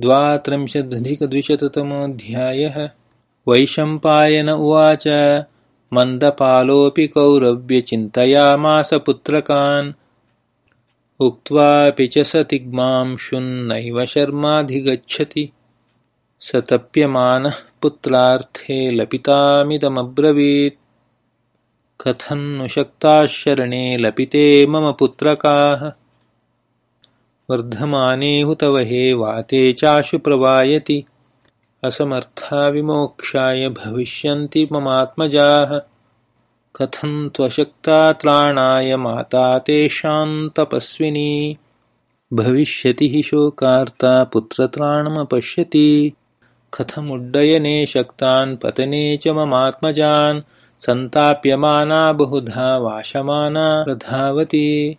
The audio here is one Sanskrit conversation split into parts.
द्वात्रिंशदधिकद्विशततमोऽध्यायः वैशम्पायन उवाच मन्दपालोऽपि कौरव्यचिन्तयामास पुत्रकान्। उक्त्वापि च स तिग्मांशुन्नैव शर्माधिगच्छति। स तप्यमानः पुत्रार्थे लपितामिदमब्रवीत्। कथं नु शक्ताः शरणे लपिते मम पुत्रकाः वर्धमाने हुतवहे वाते चाशु प्रवायति। असमर्था विमोक्षाय भविष्यन्ति ममात्मजाः। कथं त्वशक्ता त्राणाय माता तेषां तपस्विनी। भविष्यति हि शोकार्ता पुत्रत्राणमपश्यति। कथमुड्डयने शक्तान् पतने च ममात्मजान्। सन्ताप्यमाना बहुधा वाशमाना प्रधावति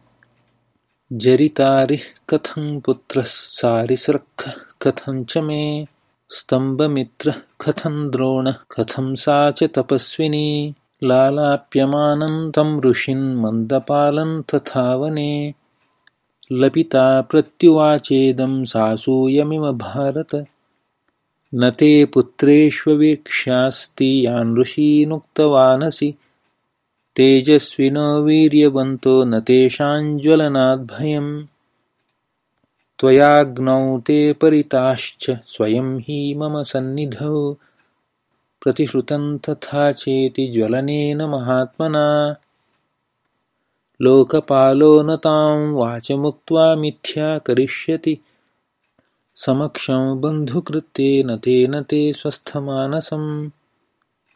जरितारिः कथं पुत्रः सारिसृक्खः कथं च मे। स्तम्भमित्रः कथं द्रोणः कथं सा च तपस्विनी। लालाप्यमानं ऋषिन् तथा वने लपिता प्रत्युवाचेदं सासूयमिव भारत। न ते पुत्रेष्वेक्ष्यास्ति यान् ऋषीनुक्तवानसि तेजस्विनो वीर्यवन्तो न तेषाञ्ज्वलनाद्भयम् त्वयाग्नौ ते परिताश्च स्वयं हि मम सन्निधौ। प्रतिश्रुतं तथा चेति ज्वलनेन महात्मना। लोकपालो न तां वाचमुक्त्वा मिथ्या करिष्यति। समक्षं बन्धुकृत्येन तेन ते स्वस्थमानसम्